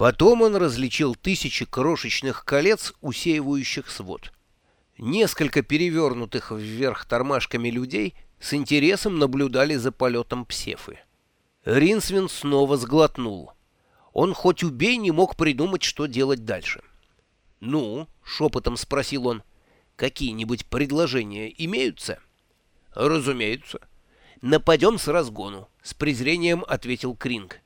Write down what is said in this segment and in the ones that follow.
Потом он различил тысячи крошечных колец, усеивающих свод. Несколько перевернутых вверх тормашками людей с интересом наблюдали за полетом псефы. Ринсвин снова сглотнул. Он хоть убей не мог придумать, что делать дальше. «Ну?» — шепотом спросил он. «Какие-нибудь предложения имеются?» «Разумеется». «Нападем с разгону», — с презрением ответил Кринг.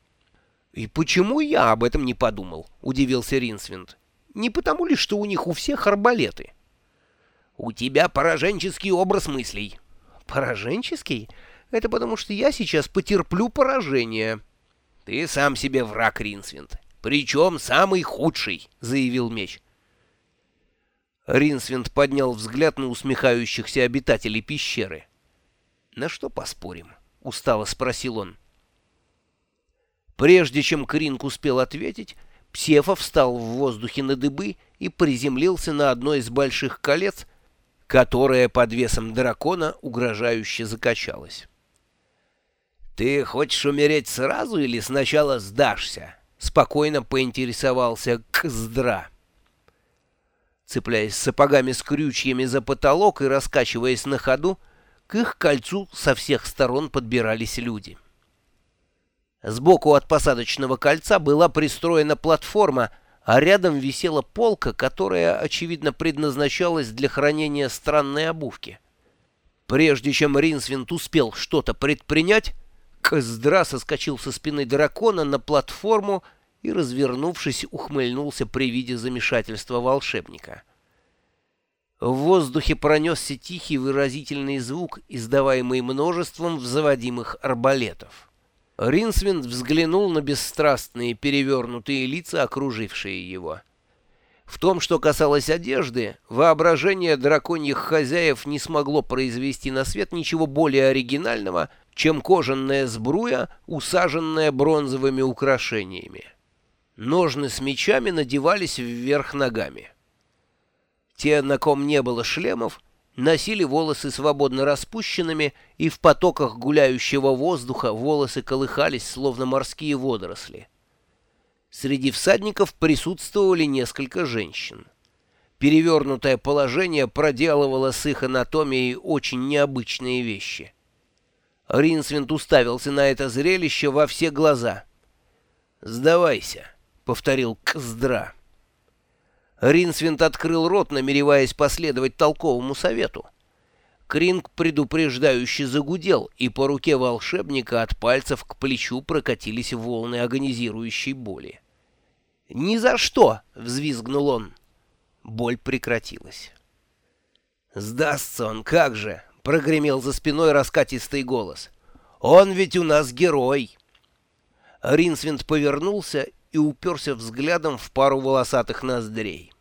«И почему я об этом не подумал?» — удивился Ринсвинд. «Не потому ли, что у них у всех арбалеты?» «У тебя пораженческий образ мыслей». «Пораженческий? Это потому, что я сейчас потерплю поражение». «Ты сам себе враг, Ринсвинд. Причем самый худший», — заявил меч. Ринсвинд поднял взгляд на усмехающихся обитателей пещеры. «На что поспорим?» — устало спросил он. Прежде чем Кринг успел ответить, Псефа встал в воздухе на дыбы и приземлился на одно из больших колец, которое под весом дракона угрожающе закачалось. «Ты хочешь умереть сразу или сначала сдашься?» — спокойно поинтересовался Кздра. Цепляясь сапогами с крючьями за потолок и раскачиваясь на ходу, к их кольцу со всех сторон подбирались люди. Сбоку от посадочного кольца была пристроена платформа, а рядом висела полка, которая, очевидно, предназначалась для хранения странной обувки. Прежде чем Ринсвинт успел что-то предпринять, Каздра соскочил со спины дракона на платформу и, развернувшись, ухмыльнулся при виде замешательства волшебника. В воздухе пронесся тихий выразительный звук, издаваемый множеством взводимых арбалетов. Ринсвинд взглянул на бесстрастные перевернутые лица, окружившие его. В том, что касалось одежды, воображение драконьих хозяев не смогло произвести на свет ничего более оригинального, чем кожаная сбруя, усаженная бронзовыми украшениями. Ножны с мечами надевались вверх ногами. Те, на ком не было шлемов, носили волосы свободно распущенными, и в потоках гуляющего воздуха волосы колыхались, словно морские водоросли. Среди всадников присутствовали несколько женщин. Перевернутое положение проделывало с их анатомией очень необычные вещи. Ринсвинд уставился на это зрелище во все глаза. «Сдавайся», — повторил Кздра. Ринсвинд открыл рот, намереваясь последовать толковому совету. Кринг предупреждающе загудел, и по руке волшебника от пальцев к плечу прокатились волны агонизирующей боли. «Ни за что!» — взвизгнул он. Боль прекратилась. «Сдастся он, как же!» — прогремел за спиной раскатистый голос. «Он ведь у нас герой!» Ринсвинд повернулся и уперся взглядом в пару волосатых ноздрей.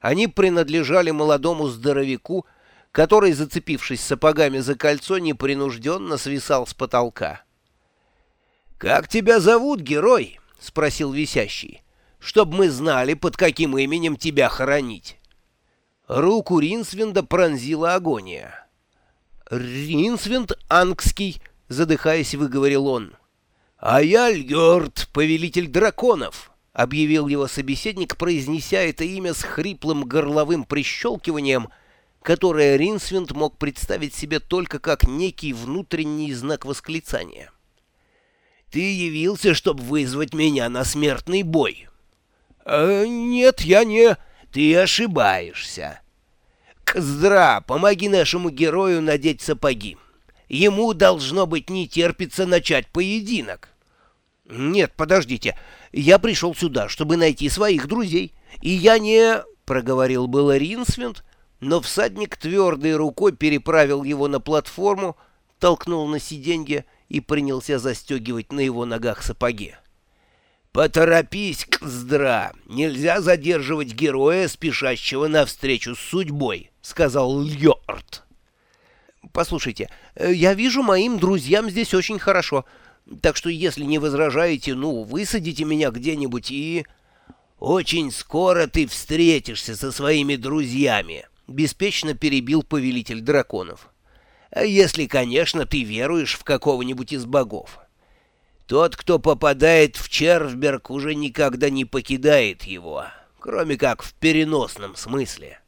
Они принадлежали молодому здоровяку, который, зацепившись сапогами за кольцо, непринужденно свисал с потолка. «Как тебя зовут, герой?» — спросил висящий. «Чтоб мы знали, под каким именем тебя хоронить». Руку Ринсвинда пронзила агония. «Ринсвинд Ангский», — задыхаясь, выговорил он. «А я Льгерт, повелитель драконов» объявил его собеседник, произнеся это имя с хриплым горловым прищелкиванием, которое Ринсвинд мог представить себе только как некий внутренний знак восклицания. «Ты явился, чтобы вызвать меня на смертный бой?» «Э, «Нет, я не...» «Ты ошибаешься!» «Кздра, помоги нашему герою надеть сапоги. Ему, должно быть, не терпится начать поединок». «Нет, подождите, я пришел сюда, чтобы найти своих друзей, и я не...» — проговорил было Ринсвинд, но всадник твердой рукой переправил его на платформу, толкнул на сиденье и принялся застегивать на его ногах сапоги. «Поторопись, Кздра! Нельзя задерживать героя, спешащего навстречу с судьбой», — сказал Льорд. «Послушайте, я вижу, моим друзьям здесь очень хорошо». Так что, если не возражаете, ну, высадите меня где-нибудь и... Очень скоро ты встретишься со своими друзьями, — беспечно перебил повелитель драконов. Если, конечно, ты веруешь в какого-нибудь из богов. Тот, кто попадает в Червберг, уже никогда не покидает его, кроме как в переносном смысле.